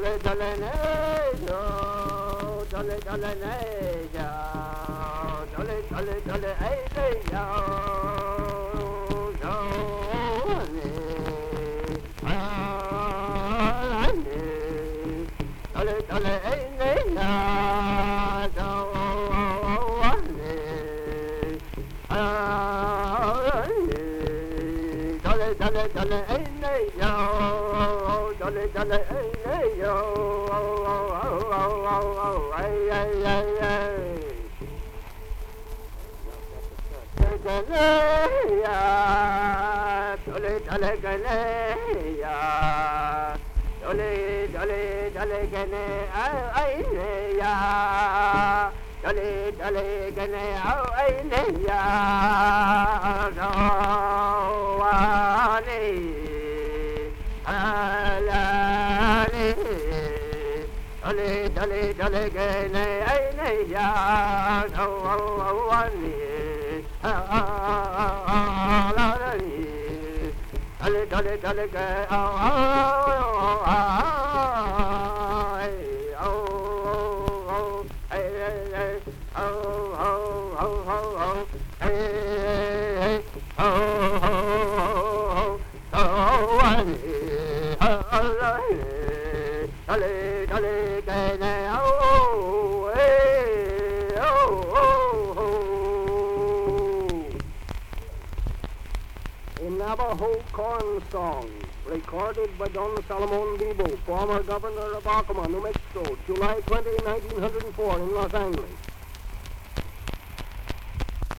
dale dale nejo, dale dale nejo, dale dale dale ay nejo, dale, ah, dale dale ay nejo, dale dale dale ay nejo, dale dale ay nejo, ay ay ay dole dole dole gane ay ne ya, rawani. Dale, dale, dale, go. Oh, oh, oh, oh, oh, oh, oh, oh, oh, oh, oh, oh, oh, oh, dale, dale, dale, oh, hey, oh, oh, oh. A Navajo corn song, recorded by Don Solomon Bibo, former governor of Acoma, New Mexico, July 20, 1904, in Los Angeles.